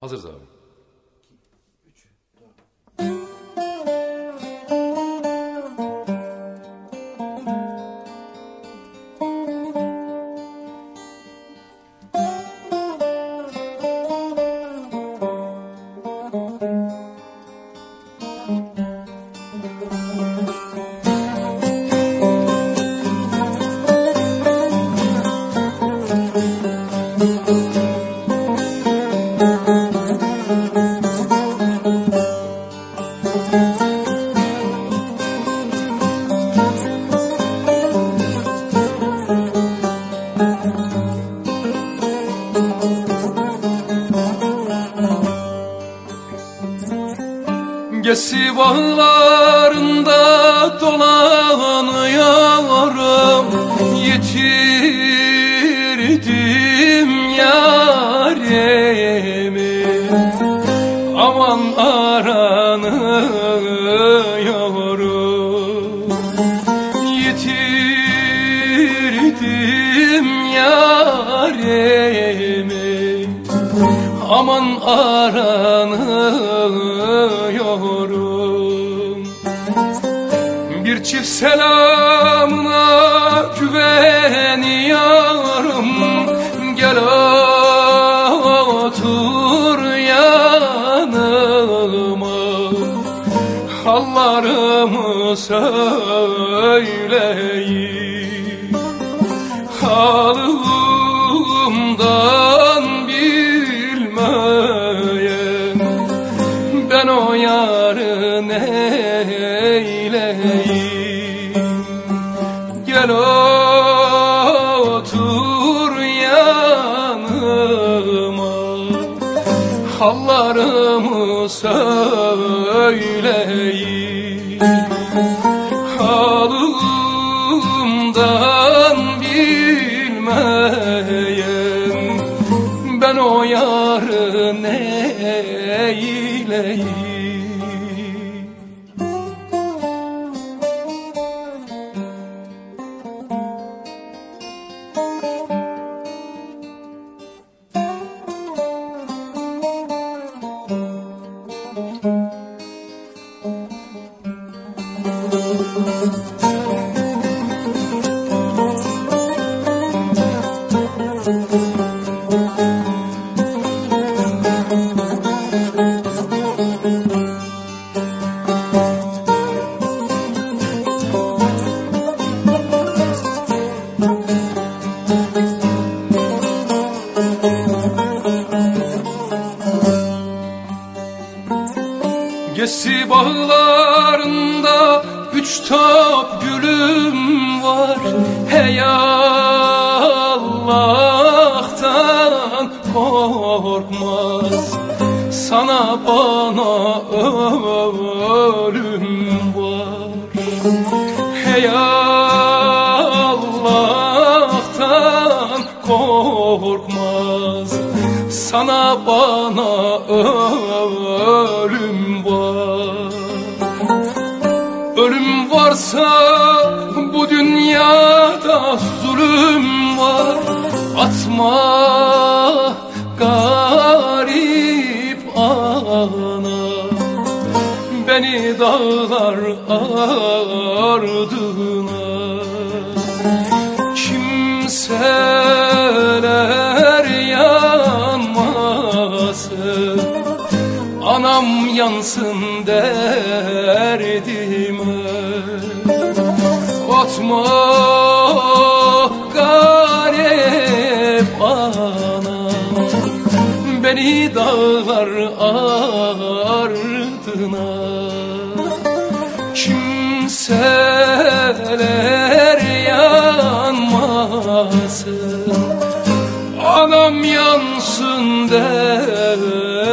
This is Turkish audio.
Hazarzalom. Gesi bağlarında dolanıyorum Yitirdim yarimi Aman aranıyorum yarimi Aman aranıyorum. Bir çift selamına güveniyorum Gel otur yanıma. Hallarımı söyleyeyim Halımdan bilmeyen Ben o yarı neyleyim Gel otur yanıma Hallarımı söyleyeyim Ben o yarı neyleyim Gesi bağlarında üç top gülüm var. Hey Allah'tan korkmaz. Sana bana ölüm var. Hey Allah'tan korkmaz. Sana bana ölüm Ölüm varsa bu dünyada zulüm var. Atma garip ana. Beni dağlar ardına. Kimseler Anam yansın derdime Atma garip anam Beni dağlar ardına. Kimseler yanmasın. Anam yansın derdim.